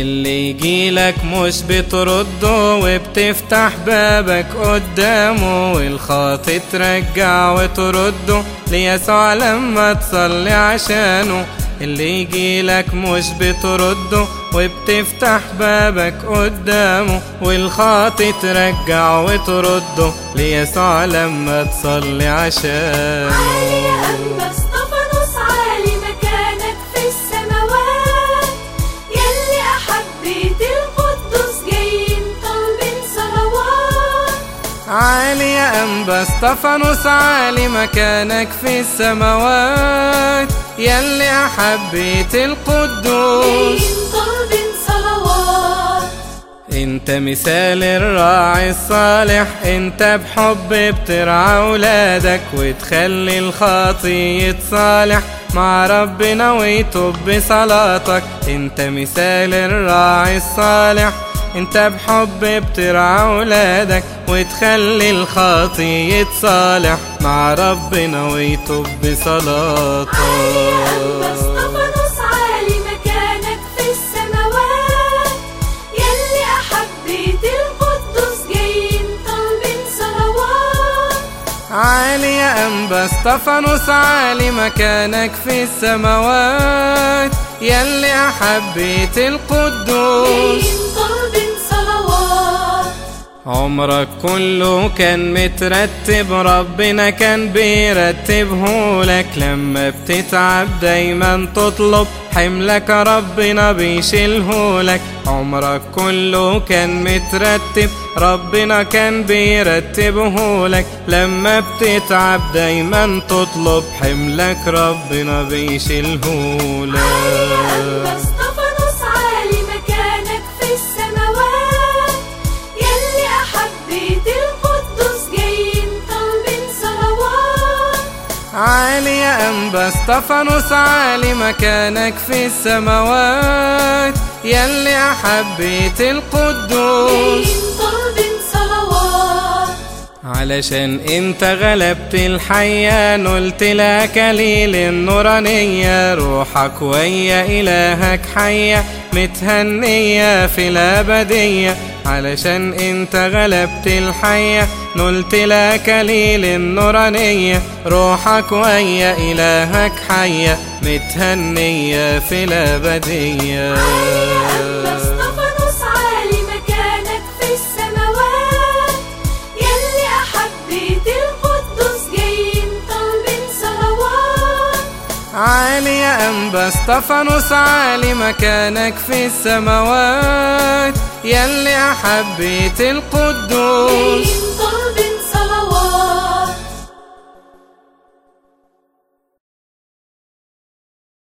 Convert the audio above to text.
اللي يجيلك مش بترده وبتفتح بابك قدامه والخاطي ترجع وترده. ليسوع لما تصلي عشانه اللي يجيلك مش بترده وبتفتح بابك قدامه والخاطي ترجع وترده. ليسوع لما تصلي عشانه. عالي يا أنبا اسطفانوس عالي مكانك في السماوات. يلي أحبيت القدوس. طالبين صلوات. أنت مثال الراعي الصالح أنت بحب بترعى أولادك وتخلي الخاطي يتصالح. مع ربنا ويتوب بصلاتك أنت مثال الراعي الصالح. انت بحب بترعى اولادك وتخلي الخاطي يتصالح مع ربنا ويتوب بصلاتك عالي يا أنبا اسطفانوس عالي مكانك في السماوات. يلي أحبيت القدوس. عمرك كله كان مترتب ربنا كان بيرتبه لك. لما بتتعب دايما تطلب حملك ربنا بيشيله لك. عمرك كله كان مترتب ربنا كان بيرتبه لك. لما بتتعب دايما تطلب حملك ربنا بيشيله لك. عالي يا أنبا اسطفانوس عالي مكانك في السماوات. يلي أحبيت القدوس علشان إنت غلبت الحياة نلت لك ليل النورانية روحك ويا إلهك حية. متهنية في الأبدية. علشان انت غلبت الحية نلت لك ليل النورانية روحك ويا إلهك حية. متهنية في الأبدية. أنبا اسطفانوس عالي مكانك في السماوات. يلي أحبيت القدوس.